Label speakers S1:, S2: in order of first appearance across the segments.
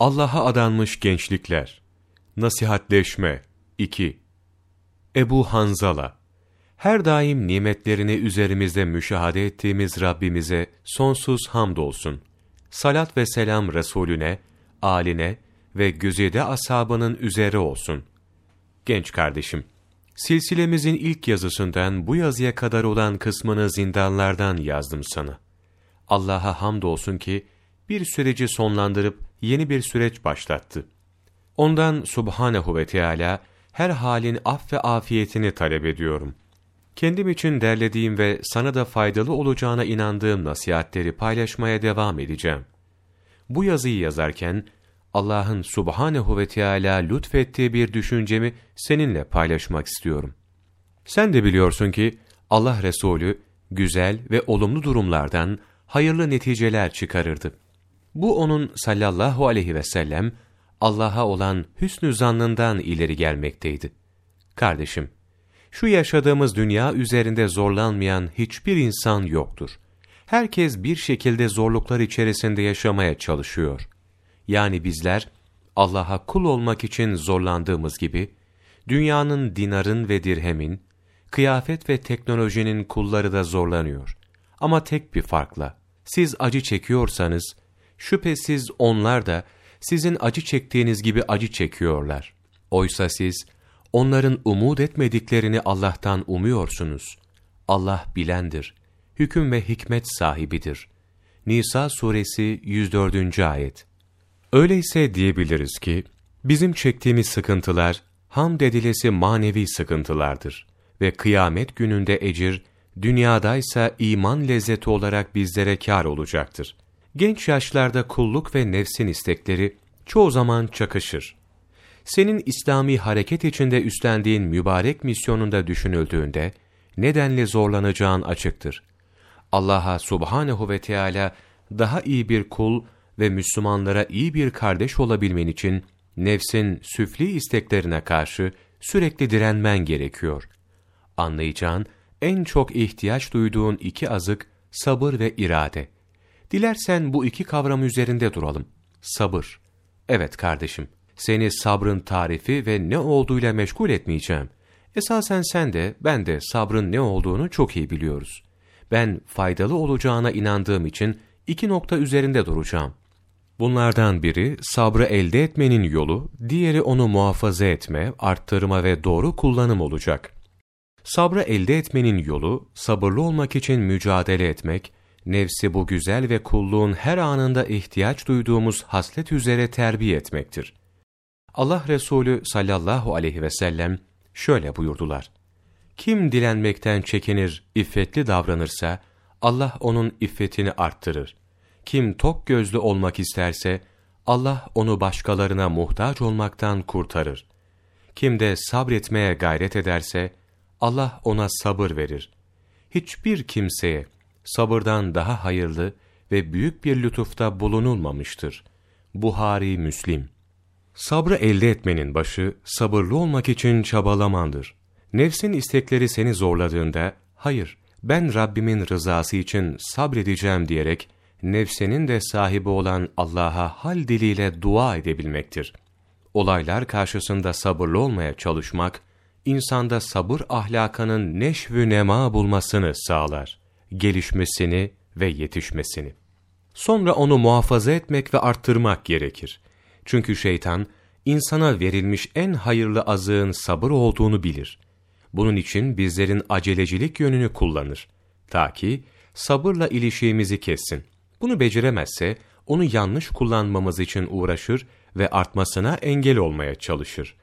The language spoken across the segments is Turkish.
S1: Allah'a adanmış gençlikler. Nasihatleşme 2. Ebu Hanzala Her daim nimetlerini üzerimizde müşahede ettiğimiz Rabbimize sonsuz hamdolsun. Salat ve selam Resulüne, aline ve güzide ashabının üzeri olsun. Genç kardeşim, silsilemizin ilk yazısından bu yazıya kadar olan kısmını zindanlardan yazdım sana. Allah'a hamdolsun ki, bir süreci sonlandırıp yeni bir süreç başlattı. Ondan Subhanehu ve Teala her halin af ve afiyetini talep ediyorum. Kendim için derlediğim ve sana da faydalı olacağına inandığım nasihatleri paylaşmaya devam edeceğim. Bu yazıyı yazarken Allah'ın Subhanehu ve Teala lütfettiği bir düşüncemi seninle paylaşmak istiyorum. Sen de biliyorsun ki Allah Resulü güzel ve olumlu durumlardan hayırlı neticeler çıkarırdı. Bu onun sallallahu aleyhi ve sellem Allah'a olan hüsnü zannından ileri gelmekteydi. Kardeşim, şu yaşadığımız dünya üzerinde zorlanmayan hiçbir insan yoktur. Herkes bir şekilde zorluklar içerisinde yaşamaya çalışıyor. Yani bizler Allah'a kul olmak için zorlandığımız gibi, dünyanın dinarın ve dirhemin, kıyafet ve teknolojinin kulları da zorlanıyor. Ama tek bir farkla, siz acı çekiyorsanız, şüphesiz onlar da sizin acı çektiğiniz gibi acı çekiyorlar. Oysa siz, onların umut etmediklerini Allah'tan umuyorsunuz. Allah bilendir, hüküm ve hikmet sahibidir. Nisa suresi 104. ayet Öyleyse diyebiliriz ki, bizim çektiğimiz sıkıntılar, hamd edilesi manevi sıkıntılardır ve kıyamet gününde ecir, dünyadaysa iman lezzeti olarak bizlere kâr olacaktır. Genç yaşlarda kulluk ve nefsin istekleri çoğu zaman çakışır. Senin İslami hareket içinde üstlendiğin mübarek misyonunda düşünüldüğünde, nedenle zorlanacağın açıktır. Allah'a subhanehu ve Teala daha iyi bir kul ve Müslümanlara iyi bir kardeş olabilmen için nefsin süfli isteklerine karşı sürekli direnmen gerekiyor. Anlayacağın, en çok ihtiyaç duyduğun iki azık sabır ve irade. Dilersen bu iki kavram üzerinde duralım. Sabır. Evet kardeşim, seni sabrın tarifi ve ne olduğuyla meşgul etmeyeceğim. Esasen sen de, ben de sabrın ne olduğunu çok iyi biliyoruz. Ben faydalı olacağına inandığım için iki nokta üzerinde duracağım. Bunlardan biri sabrı elde etmenin yolu, diğeri onu muhafaza etme, arttırma ve doğru kullanım olacak. Sabrı elde etmenin yolu, sabırlı olmak için mücadele etmek, nefsi bu güzel ve kulluğun her anında ihtiyaç duyduğumuz haslet üzere terbiye etmektir. Allah Resulü sallallahu aleyhi ve sellem şöyle buyurdular. Kim dilenmekten çekinir, iffetli davranırsa, Allah onun iffetini arttırır. Kim tok gözlü olmak isterse, Allah onu başkalarına muhtaç olmaktan kurtarır. Kim de sabretmeye gayret ederse, Allah ona sabır verir. Hiçbir kimseye sabırdan daha hayırlı ve büyük bir lütufta bulunulmamıştır. Buhari Müslim Sabrı elde etmenin başı, sabırlı olmak için çabalamandır. Nefsin istekleri seni zorladığında, hayır, ben Rabbimin rızası için sabredeceğim diyerek, nefsenin de sahibi olan Allah'a hal diliyle dua edebilmektir. Olaylar karşısında sabırlı olmaya çalışmak, insanda sabır ahlakının neşvü nema bulmasını sağlar, gelişmesini ve yetişmesini. Sonra onu muhafaza etmek ve arttırmak gerekir. Çünkü şeytan, insana verilmiş en hayırlı azığın sabır olduğunu bilir. Bunun için bizlerin acelecilik yönünü kullanır. Ta ki sabırla ilişiğimizi kessin. Bunu beceremezse, onu yanlış kullanmamız için uğraşır ve artmasına engel olmaya çalışır.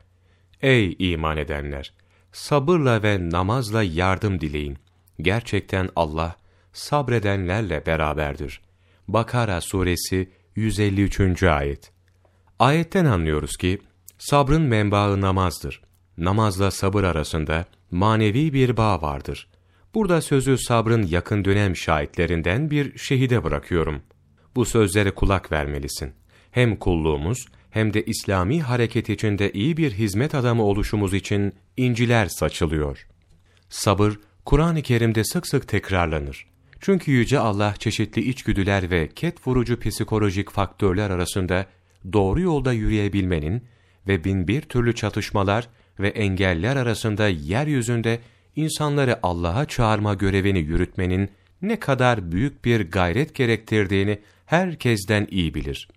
S1: Ey iman edenler! Sabırla ve namazla yardım dileyin. Gerçekten Allah, sabredenlerle beraberdir. Bakara suresi 153. ayet Ayetten anlıyoruz ki, sabrın menbaı namazdır. Namazla sabır arasında manevi bir bağ vardır. Burada sözü sabrın yakın dönem şahitlerinden bir şehide bırakıyorum. Bu sözlere kulak vermelisin. Hem kulluğumuz hem de İslami hareket içinde iyi bir hizmet adamı oluşumuz için inciler saçılıyor. Sabır, Kur'an-ı Kerim'de sık sık tekrarlanır. Çünkü Yüce Allah çeşitli içgüdüler ve ket vurucu psikolojik faktörler arasında doğru yolda yürüyebilmenin ve bin bir türlü çatışmalar ve engeller arasında yeryüzünde insanları Allah'a çağırma görevini yürütmenin ne kadar büyük bir gayret gerektirdiğini herkesten iyi bilir.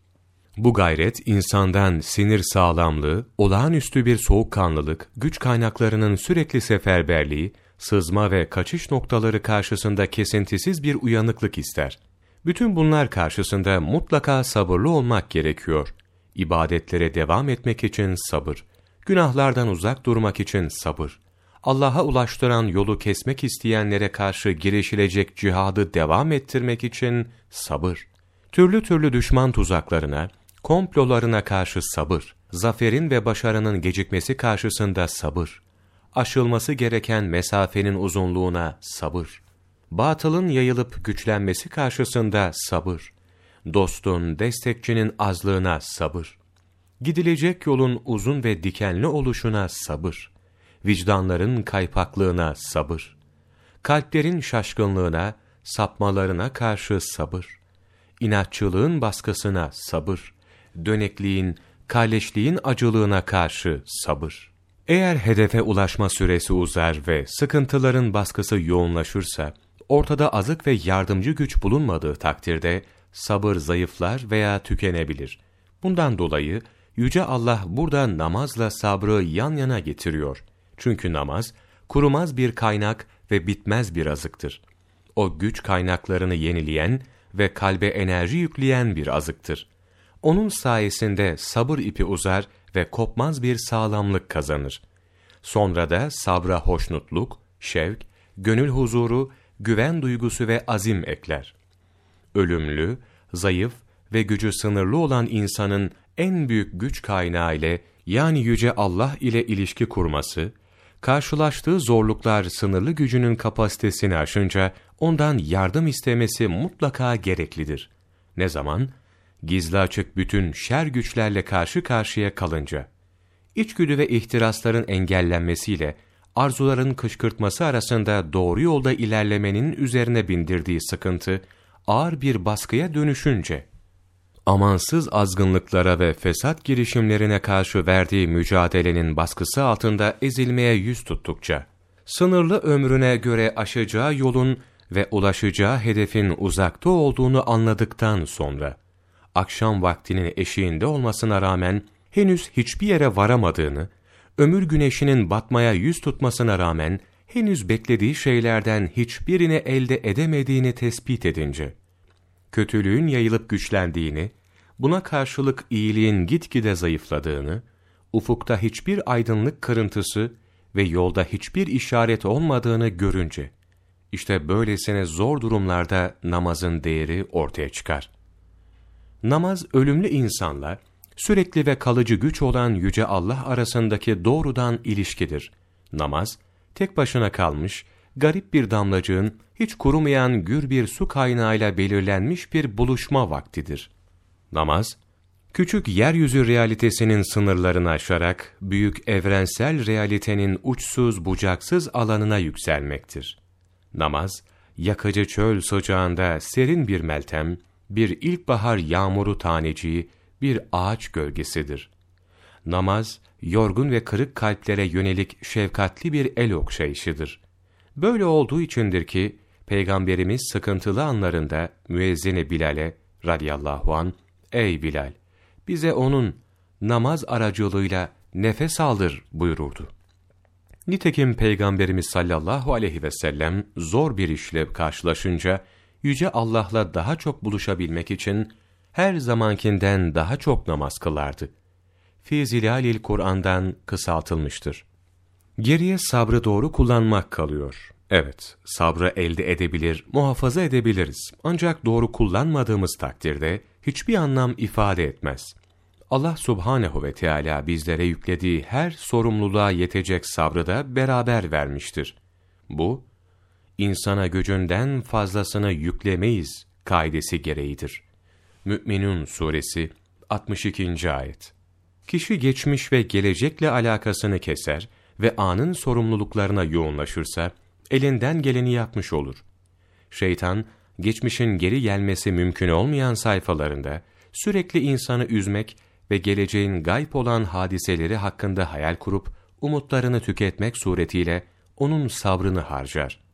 S1: Bu gayret insandan sinir sağlamlığı, olağanüstü bir soğukkanlılık, güç kaynaklarının sürekli seferberliği, sızma ve kaçış noktaları karşısında kesintisiz bir uyanıklık ister. Bütün bunlar karşısında mutlaka sabırlı olmak gerekiyor. İbadetlere devam etmek için sabır, günahlardan uzak durmak için sabır, Allah'a ulaştıran yolu kesmek isteyenlere karşı girişilecek cihadı devam ettirmek için sabır, türlü türlü düşman tuzaklarına, komplolarına karşı sabır, zaferin ve başarının gecikmesi karşısında sabır, aşılması gereken mesafenin uzunluğuna sabır, batılın yayılıp güçlenmesi karşısında sabır, dostun, destekçinin azlığına sabır, gidilecek yolun uzun ve dikenli oluşuna sabır, vicdanların kaypaklığına sabır, kalplerin şaşkınlığına, sapmalarına karşı sabır, inatçılığın baskısına sabır, dönekliğin, kalleşliğin acılığına karşı sabır. Eğer hedefe ulaşma süresi uzar ve sıkıntıların baskısı yoğunlaşırsa, ortada azık ve yardımcı güç bulunmadığı takdirde sabır zayıflar veya tükenebilir. Bundan dolayı Yüce Allah burada namazla sabrı yan yana getiriyor. Çünkü namaz, kurumaz bir kaynak ve bitmez bir azıktır. O güç kaynaklarını yenileyen ve kalbe enerji yükleyen bir azıktır. Onun sayesinde sabır ipi uzar ve kopmaz bir sağlamlık kazanır. Sonra da sabra hoşnutluk, şevk, gönül huzuru, güven duygusu ve azim ekler. Ölümlü, zayıf ve gücü sınırlı olan insanın en büyük güç kaynağı ile yani Yüce Allah ile ilişki kurması, karşılaştığı zorluklar sınırlı gücünün kapasitesini aşınca ondan yardım istemesi mutlaka gereklidir. Ne zaman? Gizli açık bütün şer güçlerle karşı karşıya kalınca. İçgüdü ve ihtirasların engellenmesiyle arzuların kışkırtması arasında doğru yolda ilerlemenin üzerine bindirdiği sıkıntı ağır bir baskıya dönüşünce amansız azgınlıklara ve fesat girişimlerine karşı verdiği mücadelenin baskısı altında ezilmeye yüz tuttukça, sınırlı ömrüne göre aşacağı yolun ve ulaşacağı hedefin uzakta olduğunu anladıktan sonra, akşam vaktinin eşiğinde olmasına rağmen henüz hiçbir yere varamadığını, ömür güneşinin batmaya yüz tutmasına rağmen henüz beklediği şeylerden hiçbirini elde edemediğini tespit edince, kötülüğün yayılıp güçlendiğini, buna karşılık iyiliğin gitgide zayıfladığını, ufukta hiçbir aydınlık kırıntısı ve yolda hiçbir işaret olmadığını görünce, işte böylesine zor durumlarda namazın değeri ortaya çıkar. Namaz, ölümlü insanla, sürekli ve kalıcı güç olan Yüce Allah arasındaki doğrudan ilişkidir. Namaz, tek başına kalmış, garip bir damlacığın, hiç kurumayan gür bir su kaynağıyla belirlenmiş bir buluşma vaktidir. Namaz, küçük yeryüzü realitesinin sınırlarını aşarak, büyük evrensel realitenin uçsuz bucaksız alanına yükselmektir. Namaz, yakıcı çöl sıcağında serin bir meltem, bir ilkbahar yağmuru taneciği, bir ağaç gölgesidir. Namaz, yorgun ve kırık kalplere yönelik şefkatli bir el okşayışıdır. Böyle olduğu içindir ki, Peygamberimiz sıkıntılı anlarında müezzini Bilal'e radıyallahu an Ey Bilal! Bize onun namaz aracılığıyla nefes aldır buyururdu. Nitekim Peygamberimiz sallallahu aleyhi ve sellem zor bir işle karşılaşınca, Yüce Allah'la daha çok buluşabilmek için her zamankinden daha çok namaz kılardı. Fi zilalil Kur'an'dan kısaltılmıştır. Geriye sabrı doğru kullanmak kalıyor. Evet, sabrı elde edebilir, muhafaza edebiliriz. Ancak doğru kullanmadığımız takdirde hiçbir anlam ifade etmez. Allah subhanehu ve Teala bizlere yüklediği her sorumluluğa yetecek sabrı da beraber vermiştir. Bu, insana gücünden fazlasını yüklemeyiz kaidesi gereğidir. Mü'minun suresi 62. ayet. Kişi geçmiş ve gelecekle alakasını keser ve anın sorumluluklarına yoğunlaşırsa, elinden geleni yapmış olur. Şeytan, geçmişin geri gelmesi mümkün olmayan sayfalarında, sürekli insanı üzmek ve geleceğin gayb olan hadiseleri hakkında hayal kurup umutlarını tüketmek suretiyle onun sabrını harcar.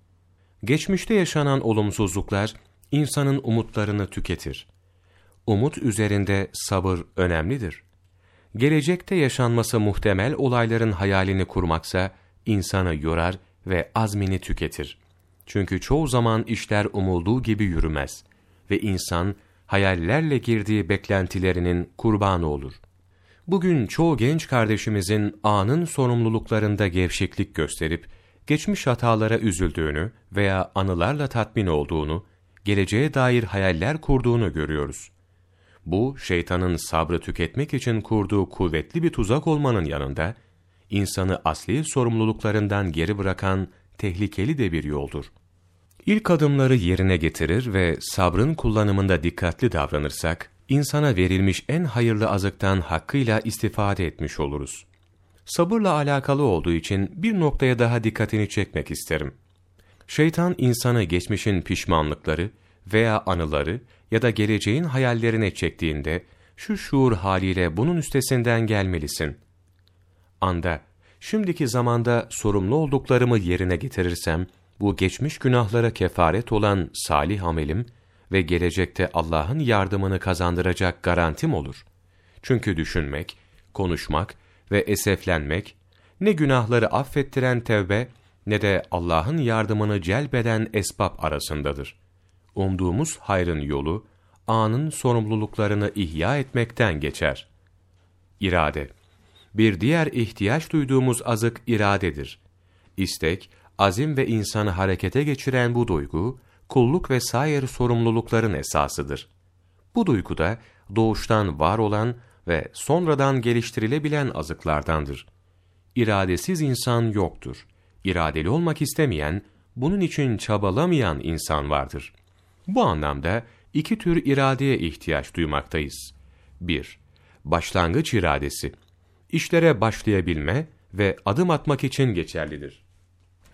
S1: Geçmişte yaşanan olumsuzluklar insanın umutlarını tüketir. Umut üzerinde sabır önemlidir. Gelecekte yaşanması muhtemel olayların hayalini kurmaksa insanı yorar ve azmini tüketir. Çünkü çoğu zaman işler umulduğu gibi yürümez ve insan hayallerle girdiği beklentilerinin kurbanı olur. Bugün çoğu genç kardeşimizin anın sorumluluklarında gevşeklik gösterip, geçmiş hatalara üzüldüğünü veya anılarla tatmin olduğunu, geleceğe dair hayaller kurduğunu görüyoruz. Bu, şeytanın sabrı tüketmek için kurduğu kuvvetli bir tuzak olmanın yanında, insanı asli sorumluluklarından geri bırakan tehlikeli de bir yoldur. İlk adımları yerine getirir ve sabrın kullanımında dikkatli davranırsak, insana verilmiş en hayırlı azıktan hakkıyla istifade etmiş oluruz. Sabırla alakalı olduğu için bir noktaya daha dikkatini çekmek isterim. Şeytan insanı geçmişin pişmanlıkları veya anıları ya da geleceğin hayallerine çektiğinde, şu şuur haliyle bunun üstesinden gelmelisin. Anda, şimdiki zamanda sorumlu olduklarımı yerine getirirsem, bu geçmiş günahlara kefaret olan salih amelim ve gelecekte Allah'ın yardımını kazandıracak garantim olur. Çünkü düşünmek, konuşmak ve eseflenmek, ne günahları affettiren tevbe, ne de Allah'ın yardımını celbeden esbab arasındadır. Umduğumuz hayrın yolu, anın sorumluluklarını ihya etmekten geçer. İrade Bir diğer ihtiyaç duyduğumuz azık iradedir. İstek, azim ve insanı harekete geçiren bu duygu, kulluk ve sair sorumlulukların esasıdır. Bu duyguda doğuştan var olan ve sonradan geliştirilebilen azıklardandır. İradesiz insan yoktur. İradeli olmak istemeyen, bunun için çabalamayan insan vardır. Bu anlamda iki tür iradeye ihtiyaç duymaktayız. 1. Başlangıç iradesi. İşlere başlayabilme ve adım atmak için geçerlidir.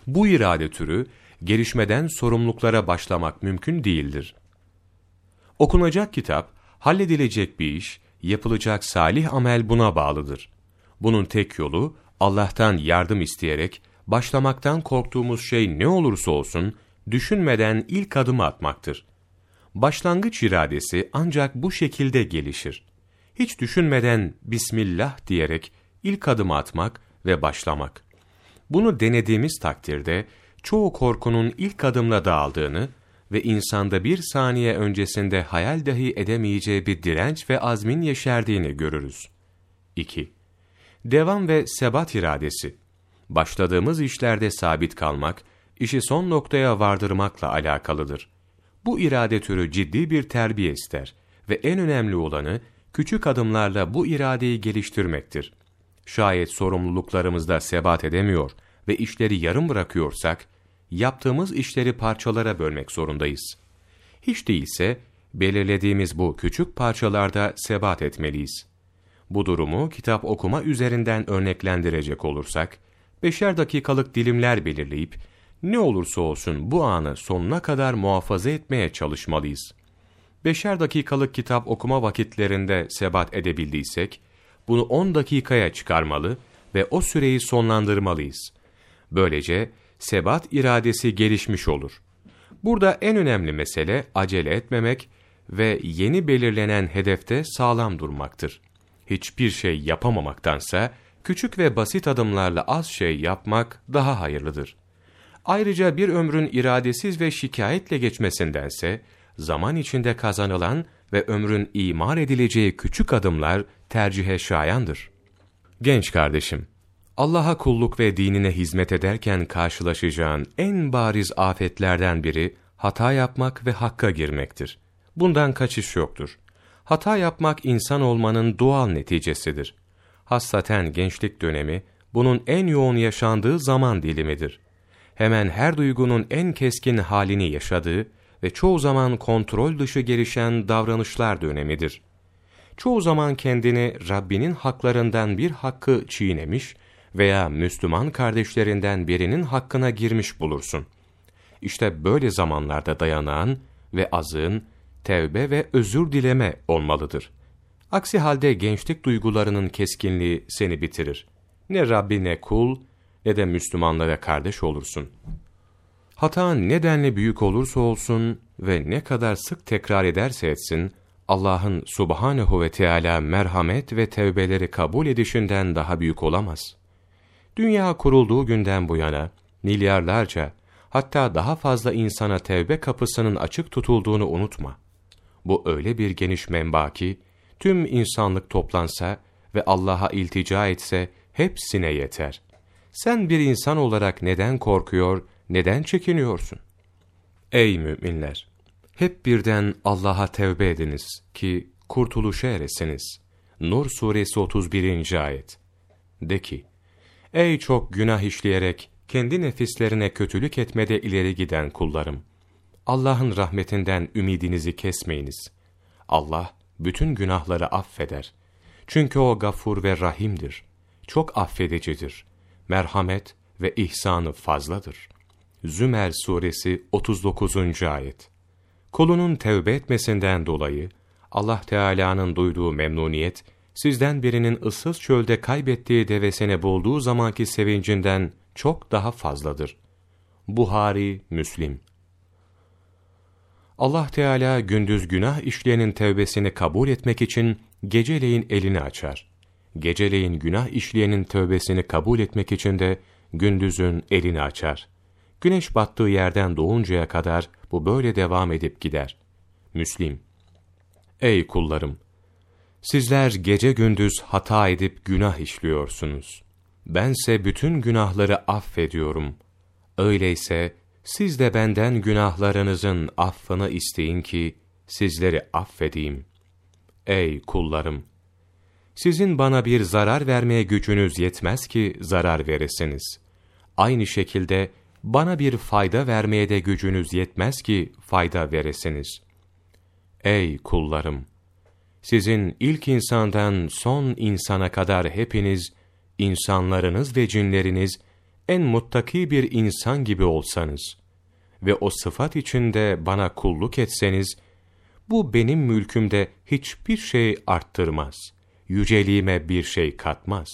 S1: Bu irade türü, gelişmeden sorumluluklara başlamak mümkün değildir. Okunacak kitap, halledilecek bir iş, yapılacak salih amel buna bağlıdır. Bunun tek yolu, Allah'tan yardım isteyerek, başlamaktan korktuğumuz şey ne olursa olsun, düşünmeden ilk adımı atmaktır. Başlangıç iradesi ancak bu şekilde gelişir. Hiç düşünmeden Bismillah diyerek ilk adımı atmak ve başlamak. Bunu denediğimiz takdirde çoğu korkunun ilk adımla dağıldığını ve insanda bir saniye öncesinde hayal dahi edemeyeceği bir direnç ve azmin yeşerdiğini görürüz. 2. Devam ve sebat iradesi. Başladığımız işlerde sabit kalmak, işi son noktaya vardırmakla alakalıdır. Bu irade türü ciddi bir terbiye ister ve en önemli olanı küçük adımlarla bu iradeyi geliştirmektir. Şayet sorumluluklarımızda sebat edemiyor ve işleri yarım bırakıyorsak, yaptığımız işleri parçalara bölmek zorundayız. Hiç değilse, belirlediğimiz bu küçük parçalarda sebat etmeliyiz. Bu durumu kitap okuma üzerinden örneklendirecek olursak, beşer dakikalık dilimler belirleyip, ne olursa olsun bu anı sonuna kadar muhafaza etmeye çalışmalıyız. Beşer dakikalık kitap okuma vakitlerinde sebat edebildiysek, bunu 10 dakikaya çıkarmalı ve o süreyi sonlandırmalıyız. Böylece sebat iradesi gelişmiş olur. Burada en önemli mesele acele etmemek ve yeni belirlenen hedefte sağlam durmaktır. Hiçbir şey yapamamaktansa küçük ve basit adımlarla az şey yapmak daha hayırlıdır. Ayrıca bir ömrün iradesiz ve şikayetle geçmesindense zaman içinde kazanılan ve ömrün imar edileceği küçük adımlar tercihe şayandır. Genç kardeşim, Allah'a kulluk ve dinine hizmet ederken karşılaşacağın en bariz afetlerden biri hata yapmak ve hakka girmektir. Bundan kaçış yoktur. Hata yapmak insan olmanın doğal neticesidir. Hassaten gençlik dönemi bunun en yoğun yaşandığı zaman dilimidir. Hemen her duygunun en keskin halini yaşadığı ve çoğu zaman kontrol dışı gelişen davranışlar dönemidir. Çoğu zaman kendini Rabbinin haklarından bir hakkı çiğnemiş veya Müslüman kardeşlerinden birinin hakkına girmiş bulursun. İşte böyle zamanlarda dayanağın ve azığın tevbe ve özür dileme olmalıdır. Aksi halde gençlik duygularının keskinliği seni bitirir. Ne Rabbi ne kul ne de Müslümanlara kardeş olursun. Hata nedenle büyük olursa olsun ve ne kadar sık tekrar ederse etsin, Allah'ın subhanehu ve Teala merhamet ve tevbeleri kabul edişinden daha büyük olamaz. Dünya kurulduğu günden bu yana, milyarlarca, hatta daha fazla insana tevbe kapısının açık tutulduğunu unutma. Bu öyle bir geniş menba ki, tüm insanlık toplansa ve Allah'a iltica etse, hepsine yeter. Sen bir insan olarak neden korkuyor, neden çekiniyorsun? Ey müminler! Hep birden Allah'a tevbe ediniz ki kurtuluşa eresiniz. Nur suresi 31. ayet. De ki, ey çok günah işleyerek kendi nefislerine kötülük etmede ileri giden kullarım! Allah'ın rahmetinden ümidinizi kesmeyiniz. Allah bütün günahları affeder. Çünkü O gafur ve rahimdir. Çok affedicidir. Merhamet ve ihsanı fazladır. Zümer suresi 39. ayet. Kulunun tevbe etmesinden dolayı Allah Teala'nın duyduğu memnuniyet sizden birinin ıssız çölde kaybettiği devesini bulduğu zamanki sevincinden çok daha fazladır. Buhari, Müslim Allah Teala gündüz günah işleyenin tevbesini kabul etmek için geceleyin elini açar. Geceleyin günah işleyenin tövbesini kabul etmek için de gündüzün elini açar. Güneş battığı yerden doğuncaya kadar bu böyle devam edip gider. Müslim Ey kullarım! Sizler gece gündüz hata edip günah işliyorsunuz. Bense bütün günahları affediyorum. Öyleyse siz de benden günahlarınızın affını isteyin ki sizleri affedeyim. Ey kullarım! Sizin bana bir zarar vermeye gücünüz yetmez ki zarar veresiniz. Aynı şekilde bana bir fayda vermeye de gücünüz yetmez ki fayda veresiniz. Ey kullarım! Sizin ilk insandan son insana kadar hepiniz, insanlarınız ve cinleriniz, en muttaki bir insan gibi olsanız ve o sıfat içinde bana kulluk etseniz, bu benim mülkümde hiçbir şey arttırmaz, yüceliğime bir şey katmaz.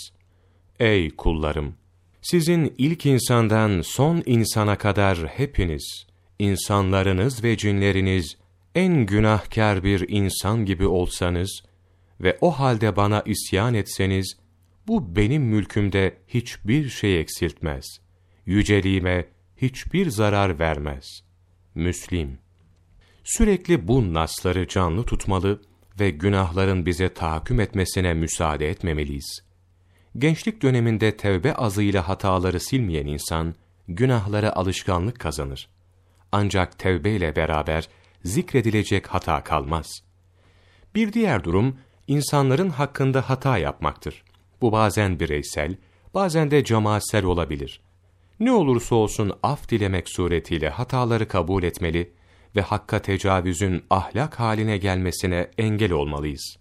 S1: Ey kullarım! Sizin ilk insandan son insana kadar hepiniz, insanlarınız ve cinleriniz, en günahkar bir insan gibi olsanız ve o halde bana isyan etseniz, bu benim mülkümde hiçbir şey eksiltmez. Yüceliğime hiçbir zarar vermez. Müslim Sürekli bu nasları canlı tutmalı ve günahların bize tahakküm etmesine müsaade etmemeliyiz. Gençlik döneminde tevbe azıyla hataları silmeyen insan, günahlara alışkanlık kazanır. Ancak tevbe ile beraber zikredilecek hata kalmaz. Bir diğer durum, insanların hakkında hata yapmaktır. Bu bazen bireysel, bazen de cemaatsel olabilir. Ne olursa olsun af dilemek suretiyle hataları kabul etmeli ve hakka tecavüzün ahlak haline gelmesine engel olmalıyız.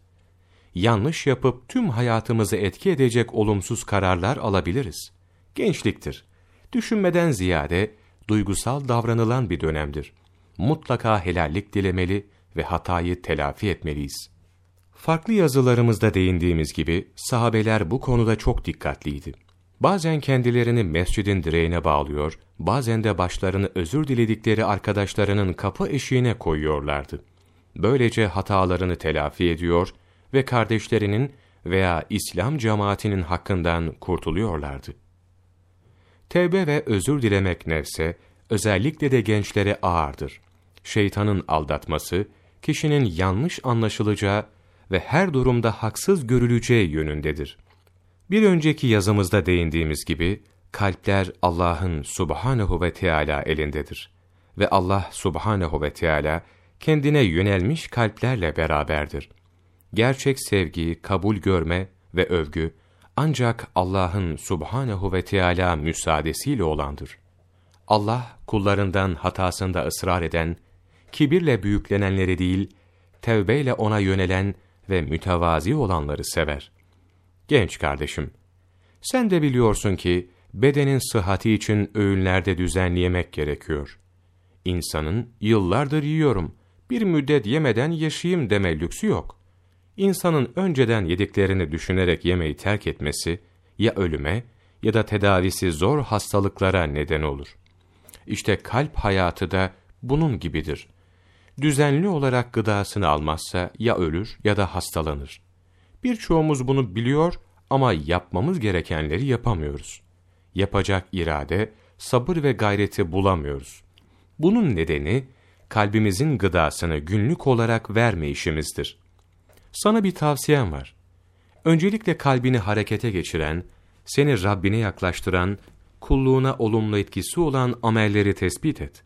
S1: Yanlış yapıp tüm hayatımızı etki edecek olumsuz kararlar alabiliriz. Gençliktir. Düşünmeden ziyade duygusal davranılan bir dönemdir. Mutlaka helallik dilemeli ve hatayı telafi etmeliyiz. Farklı yazılarımızda değindiğimiz gibi sahabeler bu konuda çok dikkatliydi. Bazen kendilerini mescidin direğine bağlıyor, bazen de başlarını özür diledikleri arkadaşlarının kapı eşiğine koyuyorlardı. Böylece hatalarını telafi ediyor ve kardeşlerinin veya İslam cemaatinin hakkından kurtuluyorlardı. Tevbe ve özür dilemek nefse, özellikle de gençlere ağırdır. Şeytanın aldatması, kişinin yanlış anlaşılacağı ve her durumda haksız görüleceği yönündedir. Bir önceki yazımızda değindiğimiz gibi, kalpler Allah'ın subhanehu ve Teala elindedir. Ve Allah subhanehu ve Teala kendine yönelmiş kalplerle beraberdir. Gerçek sevgi, kabul görme ve övgü, ancak Allah'ın subhanehu ve Teala müsaadesiyle olandır. Allah, kullarından hatasında ısrar eden, kibirle büyüklenenleri değil, tevbeyle ona yönelen ve mütevazi olanları sever. Genç kardeşim, sen de biliyorsun ki bedenin sıhhati için öğünlerde düzenli yemek gerekiyor. İnsanın yıllardır yiyorum, bir müddet yemeden yaşayayım deme lüksü yok. insanın önceden yediklerini düşünerek yemeği terk etmesi, ya ölüme ya da tedavisi zor hastalıklara neden olur. İşte kalp hayatı da bunun gibidir. Düzenli olarak gıdasını almazsa ya ölür ya da hastalanır. Birçoğumuz bunu biliyor ama yapmamız gerekenleri yapamıyoruz. Yapacak irade, sabır ve gayreti bulamıyoruz. Bunun nedeni, kalbimizin gıdasını günlük olarak vermeyişimizdir. Sana bir tavsiyem var. Öncelikle kalbini harekete geçiren, seni Rabbine yaklaştıran, kulluğuna olumlu etkisi olan amelleri tespit et.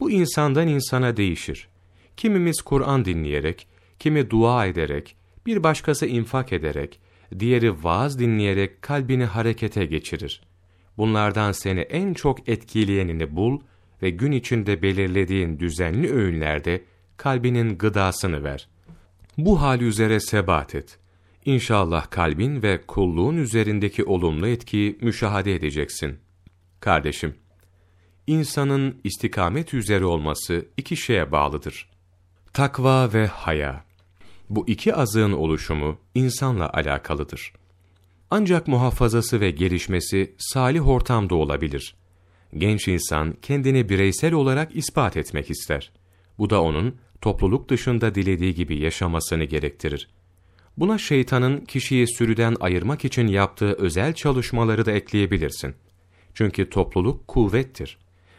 S1: Bu insandan insana değişir. Kimimiz Kur'an dinleyerek, kimi dua ederek, bir başkası infak ederek, diğeri vaaz dinleyerek kalbini harekete geçirir. Bunlardan seni en çok etkileyenini bul ve gün içinde belirlediğin düzenli öğünlerde kalbinin gıdasını ver. Bu hal üzere sebat et. İnşallah kalbin ve kulluğun üzerindeki olumlu etkiyi müşahede edeceksin. Kardeşim, insanın istikamet üzere olması iki şeye bağlıdır. Takva ve haya. Bu iki azığın oluşumu insanla alakalıdır. Ancak muhafazası ve gelişmesi salih ortamda olabilir. Genç insan kendini bireysel olarak ispat etmek ister. Bu da onun topluluk dışında dilediği gibi yaşamasını gerektirir. Buna şeytanın kişiyi sürüden ayırmak için yaptığı özel çalışmaları da ekleyebilirsin. Çünkü topluluk kuvvettir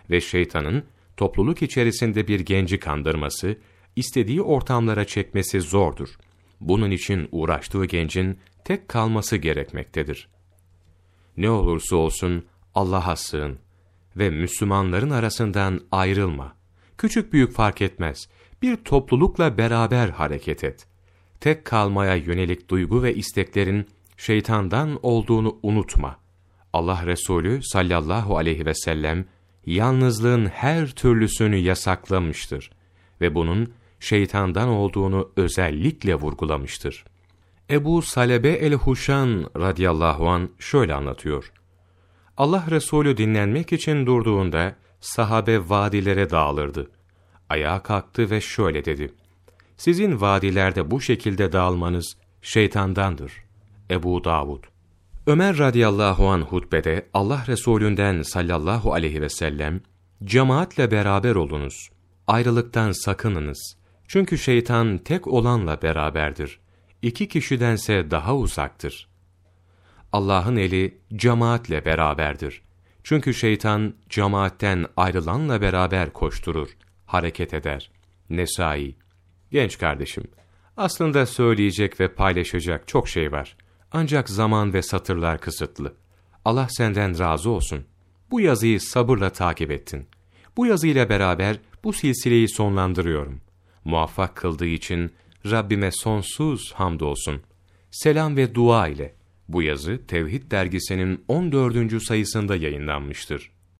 S1: ve şeytanın topluluk içerisinde bir genci kandırması, istediği ortamlara çekmesi zordur. Bunun için uğraştığı gencin tek kalması gerekmektedir. Ne olursa olsun Allah'a sığın ve Müslümanların arasından ayrılma. Küçük büyük fark etmez. Bir toplulukla beraber hareket et. Tek kalmaya yönelik duygu ve isteklerin şeytandan olduğunu unutma. Allah Resulü sallallahu aleyhi ve sellem yalnızlığın her türlüsünü yasaklamıştır ve bunun şeytandan olduğunu özellikle vurgulamıştır. Ebu Salebe el-Huşan radıyallahu an şöyle anlatıyor. Allah Resulü dinlenmek için durduğunda sahabe vadilere dağılırdı. Ayağa kalktı ve şöyle dedi. Sizin vadilerde bu şekilde dağılmanız şeytandandır. Ebu Davud Ömer radıyallahu an hutbede Allah Resulünden sallallahu aleyhi ve sellem, cemaatle beraber olunuz, ayrılıktan sakınınız. Çünkü şeytan tek olanla beraberdir. İki kişidense daha uzaktır. Allah'ın eli cemaatle beraberdir. Çünkü şeytan cemaatten ayrılanla beraber koşturur, hareket eder. Nesai Genç kardeşim, aslında söyleyecek ve paylaşacak çok şey var. Ancak zaman ve satırlar kısıtlı. Allah senden razı olsun. Bu yazıyı sabırla takip ettin. Bu yazıyla beraber bu silsileyi sonlandırıyorum. Muvaffak kıldığı için Rabbime sonsuz hamdolsun. Selam ve dua ile bu yazı Tevhid dergisinin 14. sayısında yayınlanmıştır.